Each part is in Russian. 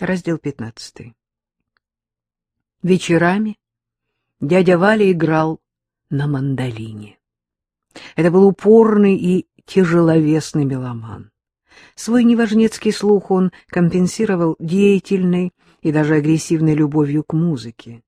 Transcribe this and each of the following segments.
Раздел пятнадцатый. Вечерами дядя Валя играл на мандолине. Это был упорный и тяжеловесный меломан. Свой неважнецкий слух он компенсировал деятельной и даже агрессивной любовью к музыке.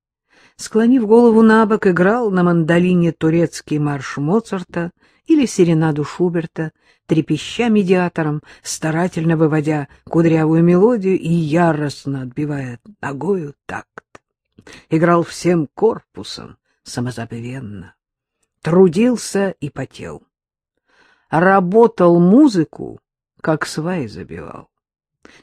Склонив голову на бок, играл на мандолине турецкий марш Моцарта или серенаду Шуберта, трепеща медиатором, старательно выводя кудрявую мелодию и яростно отбивая ногою такт. Играл всем корпусом, самозабвенно. Трудился и потел. Работал музыку, как сваи забивал.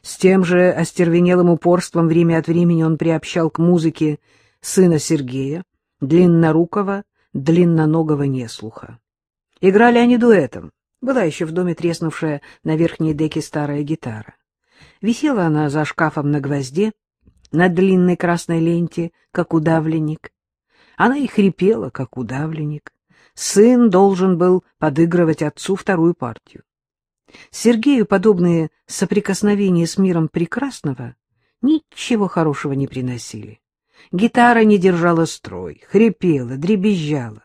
С тем же остервенелым упорством время от времени он приобщал к музыке сына Сергея, длиннорукого, длинноногого неслуха. Играли они дуэтом. Была еще в доме треснувшая на верхней деке старая гитара. Висела она за шкафом на гвозде, на длинной красной ленте, как удавленник. Она и хрипела, как удавленник. Сын должен был подыгрывать отцу вторую партию. Сергею подобные соприкосновения с миром прекрасного ничего хорошего не приносили. Гитара не держала строй, хрипела, дребезжала.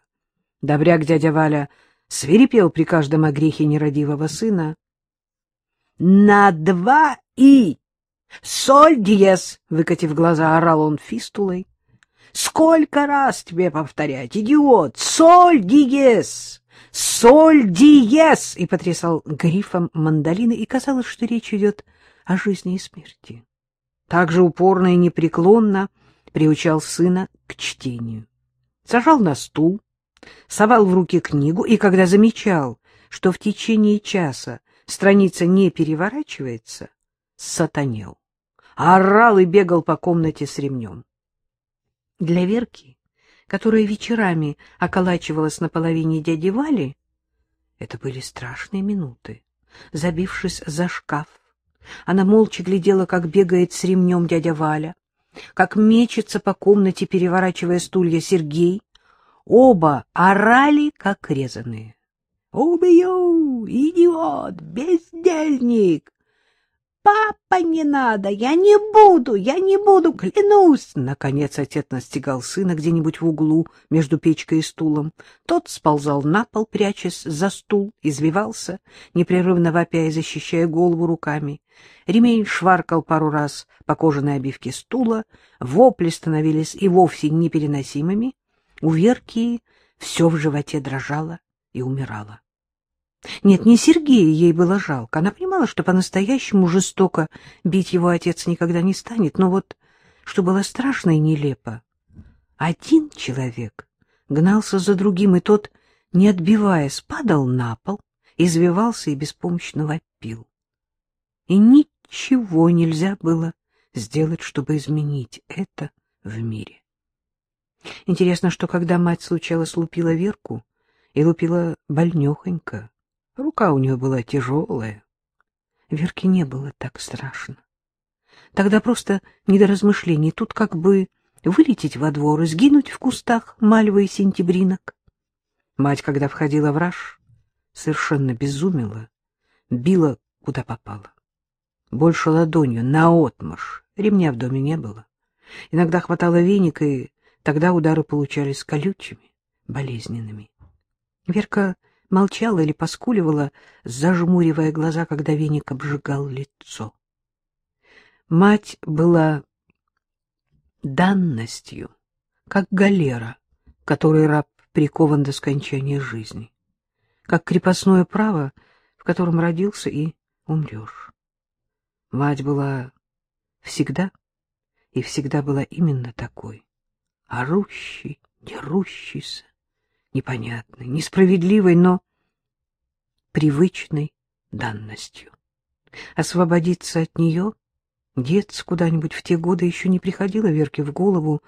Добряк дядя Валя свирепел при каждом огрехе нерадивого сына. — На два и! Соль диез! — выкатив глаза, орал он фистулой. — Сколько раз тебе повторять, идиот! Соль диез! Соль диез! И потрясал грифом мандолины, и казалось, что речь идет о жизни и смерти. Так же упорно и непреклонно приучал сына к чтению. Сажал на стул, совал в руки книгу, и когда замечал, что в течение часа страница не переворачивается, сатанел, орал и бегал по комнате с ремнем. Для Верки, которая вечерами околачивалась на половине дяди Вали, это были страшные минуты. Забившись за шкаф, она молча глядела, как бегает с ремнем дядя Валя, как мечется по комнате, переворачивая стулья Сергей. Оба орали, как резаные. «Убью! Идиот! Бездельник! «Папа, не надо! Я не буду! Я не буду! Клянусь!» Наконец отец настигал сына где-нибудь в углу между печкой и стулом. Тот сползал на пол, прячась за стул, извивался, непрерывно вопя и защищая голову руками. Ремень шваркал пару раз по кожаной обивке стула, вопли становились и вовсе непереносимыми. У Верки все в животе дрожало и умирало. Нет, не Сергея ей было жалко. Она понимала, что по-настоящему жестоко бить его отец никогда не станет. Но вот, что было страшно и нелепо, один человек гнался за другим, и тот, не отбиваясь, падал на пол, извивался и беспомощно вопил. И ничего нельзя было сделать, чтобы изменить это в мире. Интересно, что когда мать случалось лупила Верку, и лупила больнехонько, Рука у нее была тяжелая. Верке не было так страшно. Тогда просто не до размышлений. Тут как бы вылететь во двор и сгинуть в кустах мальвы и сентябринок. Мать, когда входила в раж, совершенно безумела, била куда попало. Больше ладонью, наотмашь, ремня в доме не было. Иногда хватало веника, и тогда удары получались колючими, болезненными. Верка молчала или поскуливала, зажмуривая глаза, когда веник обжигал лицо. Мать была данностью, как галера, которой раб прикован до скончания жизни, как крепостное право, в котором родился и умрешь. Мать была всегда и всегда была именно такой, орущей, дерущейся, непонятной, несправедливой, но привычной данностью. Освободиться от нее, деться куда-нибудь в те годы еще не приходило Верке в голову,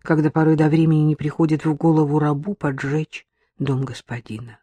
когда порой до времени не приходит в голову рабу поджечь дом господина.